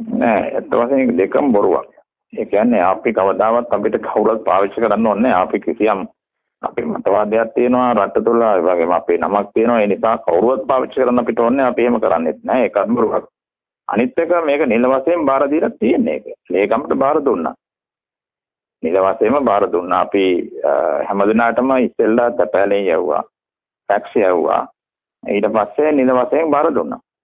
නෑ ඒත් වශයෙන් දෙකම බොරුවක්. ඒ කියන්නේ අපි කවදාවත් අපිට කවුරුත් පාවිච්චි කරන්න ඕනේ අපි කිසියම් අපේ මතවාදයක් තියෙනවා රට තුළ ඒ වගේම අපේ නමක් තියෙනවා ඒ නිසා කවුරුවත් පාවිච්චි කරන්න අපිට ඕනේ අපි එහෙම කරන්නේත් නෑ ඒකත් බොරුවක්. අනිත් එක මේක නිල වශයෙන් බාර දීලා තියෙන්නේ ඒක. ලේකම්ට බාර දුන්නා. නිල වශයෙන්ම බාර දුන්නා. අපි හැමදිනාටම ඉස්සෙල්ලා තැපෑලෙන් යවුවා. ටැක්ස් යවුවා. ඊට පස්සේ නිල වශයෙන් බාර දුන්නා.